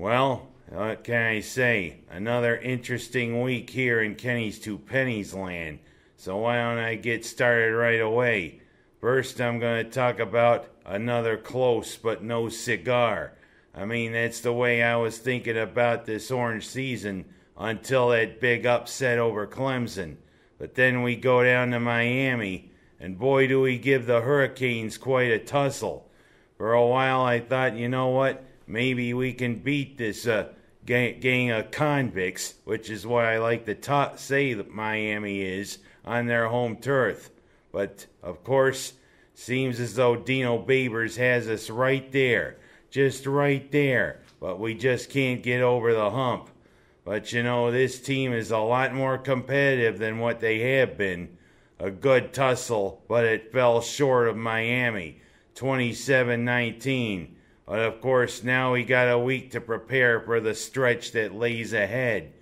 Well, what can I say? Another interesting week here in Kenny's Two Pennies land. So why don't I get started right away? First, I'm going to talk about another close but no cigar. I mean, that's the way I was thinking about this orange season until that big upset over Clemson. But then we go down to Miami, and boy, do we give the Hurricanes quite a tussle. For a while, I thought, you know what? Maybe we can beat this uh, gang, gang of convicts, which is what I like to ta- say that Miami is on their home turf. But of course, seems as though Dino Babers has us right there, just right there. But we just can't get over the hump. But you know, this team is a lot more competitive than what they have been. A good tussle, but it fell short of Miami, 27 19. But of course, now we got a week to prepare for the stretch that lays ahead.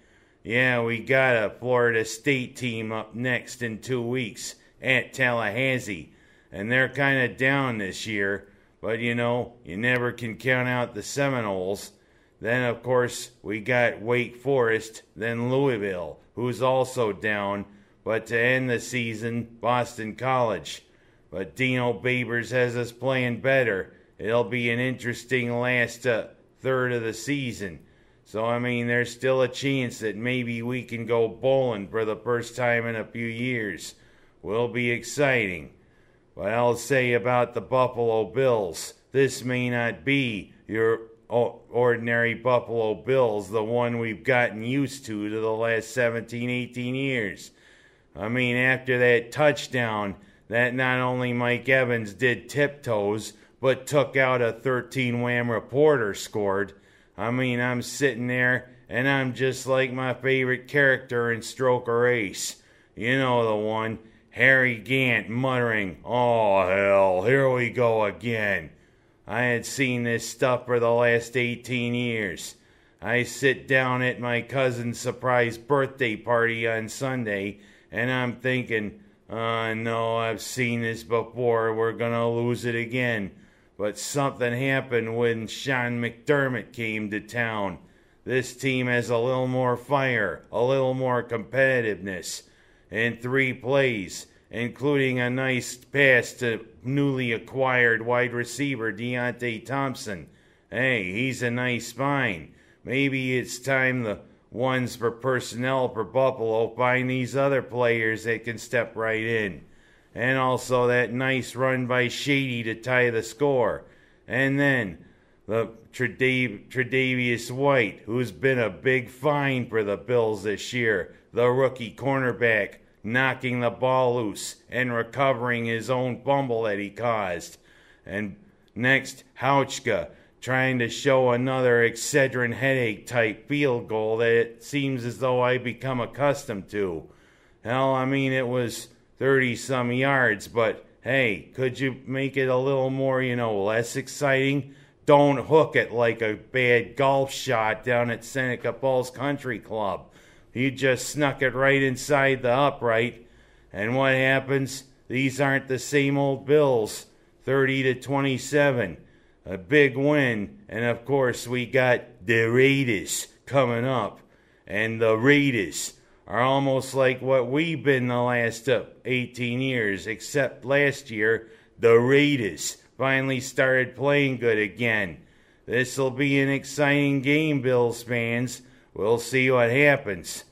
Yeah, we got a Florida State team up next in two weeks at Tallahassee, and they're kind of down this year. But you know, you never can count out the Seminoles. Then, of course, we got Wake Forest, then Louisville, who's also down. But to end the season, Boston College. But Dino Babers has us playing better. It'll be an interesting last uh, third of the season. So, I mean, there's still a chance that maybe we can go bowling for the first time in a few years. Will be exciting. But I'll say about the Buffalo Bills, this may not be your ordinary Buffalo Bills, the one we've gotten used to to the last 17, 18 years. I mean, after that touchdown that not only Mike Evans did tiptoes, but took out a 13 wham reporter scored. I mean, I'm sitting there and I'm just like my favorite character in Stroker Ace. You know the one, Harry Gant muttering, Oh hell, here we go again. I had seen this stuff for the last 18 years. I sit down at my cousin's surprise birthday party on Sunday and I'm thinking, uh, no, I've seen this before. We're going to lose it again. But something happened when Sean McDermott came to town. This team has a little more fire, a little more competitiveness. In three plays, including a nice pass to newly acquired wide receiver Deonte Thompson. Hey, he's a nice find. Maybe it's time the ones for personnel for Buffalo find these other players that can step right in. And also that nice run by Shady to tie the score. And then the Tre'Davious White, who's been a big find for the Bills this year, the rookie cornerback knocking the ball loose and recovering his own fumble that he caused. And next, Hauschka trying to show another Excedrin headache type field goal that it seems as though I become accustomed to. Hell, I mean, it was 30 some yards, but hey, could you make it a little more, you know, less exciting? Don't hook it like a bad golf shot down at Seneca Falls Country Club. You just snuck it right inside the upright. And what happens? These aren't the same old Bills. 30 to 27. A big win. And of course, we got the Raiders coming up. And the Raiders are almost like what we've been the last uh, 18 years, except last year, the Raiders finally started playing good again. This'll be an exciting game, Bills fans. We'll see what happens.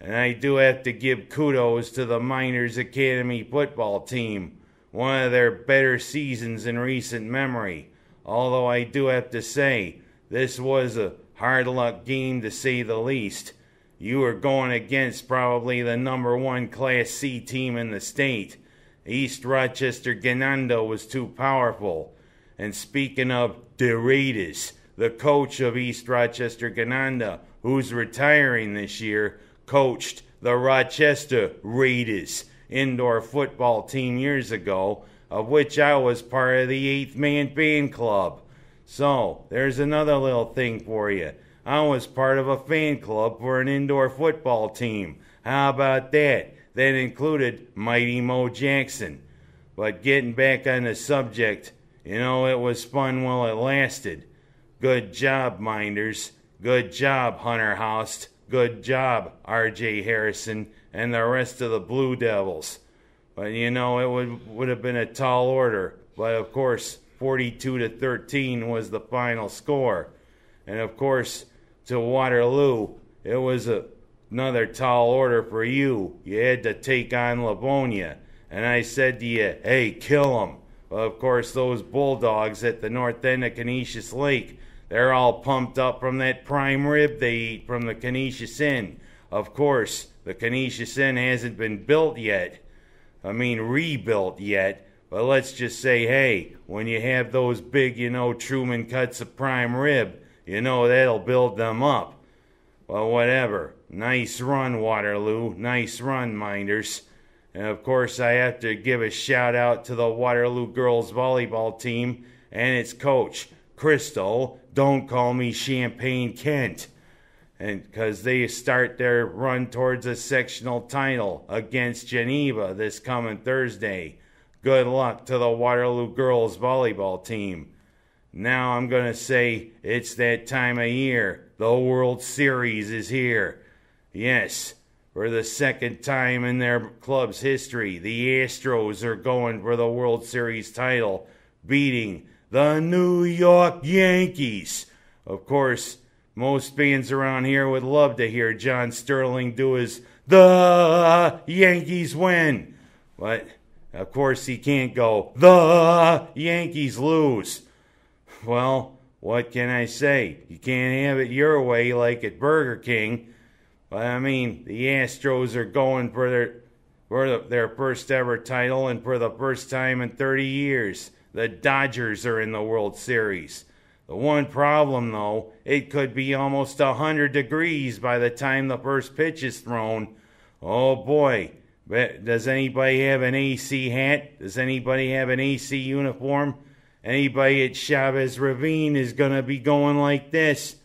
And I do have to give kudos to the Mynderse Academy football team, one of their better seasons in recent memory. Although I do have to say, this was a hard luck game to say the least. You were going against probably the number one Class C team in the state. East Rochester Gananda was too powerful. And speaking of Raiders, the coach of East Rochester Gananda, who's retiring this year, coached the Rochester Raiders indoor football team years ago, of which I was part of the eighth man fan club. So, there's another little thing for you. I was part of a fan club for an indoor football team. How about that? That included Mighty Mo Jackson. But getting back on the subject, you know, it was fun while it lasted. Good job, Mynderse. Good job, Hunter Houst. Good job, R.J. Harrison and the rest of the Blue Devils. But you know, it would would have been a tall order. But of course, 42 to 13 was the final score. And of course, to Waterloo, it was a, another tall order for you. You had to take on Livonia. And I said to you, hey, kill them. Well, of course, those bulldogs at the north end of Conesus Lake, they're all pumped up from that prime rib they eat from the Conesus Inn. Of course, the Conesus Inn hasn't been built yet. I mean, rebuilt yet. But let's just say, hey, when you have those big, you know, Truman cuts of prime rib, you know that'll build them up. Well, whatever. Nice run, Waterloo. Nice run, Mynderse. And of course, I have to give a shout out to the Waterloo girls volleyball team and its coach, Crystal. Don't call me Champagne Kent. And because they start their run towards a sectional title against Geneva this coming Thursday. Good luck to the Waterloo girls volleyball team. Now I'm going to say it's that time of year. The World Series is here. Yes, for the second time in their club's history, the Astros are going for the World Series title, beating the New York Yankees. Of course, most fans around here would love to hear John Sterling do his The Yankees win. But, of course, he can't go The Yankees lose. Well, what can I say? You can't have it your way like at Burger King. But I mean, the Astros are going for their for their first ever title and for the first time in 30 years. The Dodgers are in the World Series. The one problem, though, it could be almost 100 degrees by the time the first pitch is thrown. Oh boy, does anybody have an AC hat? Does anybody have an AC uniform? Anybody at Chavez Ravine is going to be going like this.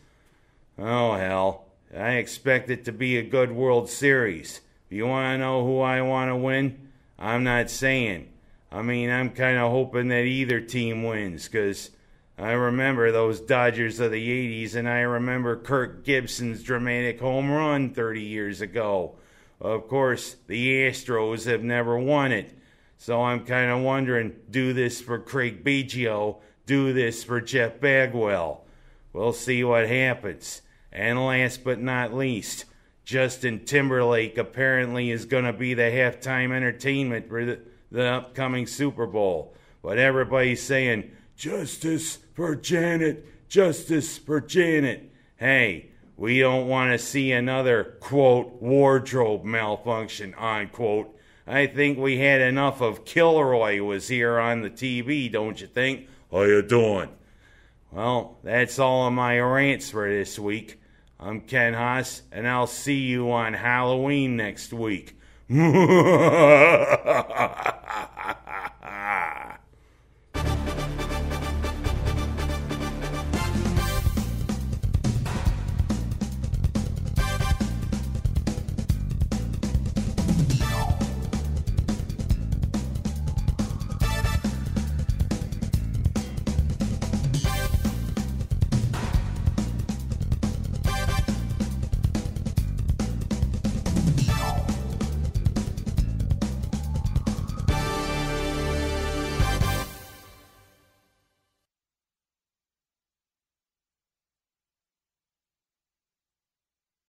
Oh, hell. I expect it to be a good World Series. If you want to know who I want to win, I'm not saying. I mean, I'm kind of hoping that either team wins because I remember those Dodgers of the 80s and I remember Kirk Gibson's dramatic home run 30 years ago. Of course, the Astros have never won it. So I'm kind of wondering do this for Craig Biggio, do this for Jeff Bagwell. We'll see what happens. And last but not least, Justin Timberlake apparently is going to be the halftime entertainment for the, the upcoming Super Bowl. But everybody's saying, Justice for Janet, justice for Janet. Hey, we don't want to see another, quote, wardrobe malfunction, unquote, I think we had enough of Kilroy was here on the TV, don't you think? How you doing? Well, that's all of my rants for this week. I'm Ken Haas, and I'll see you on Halloween next week.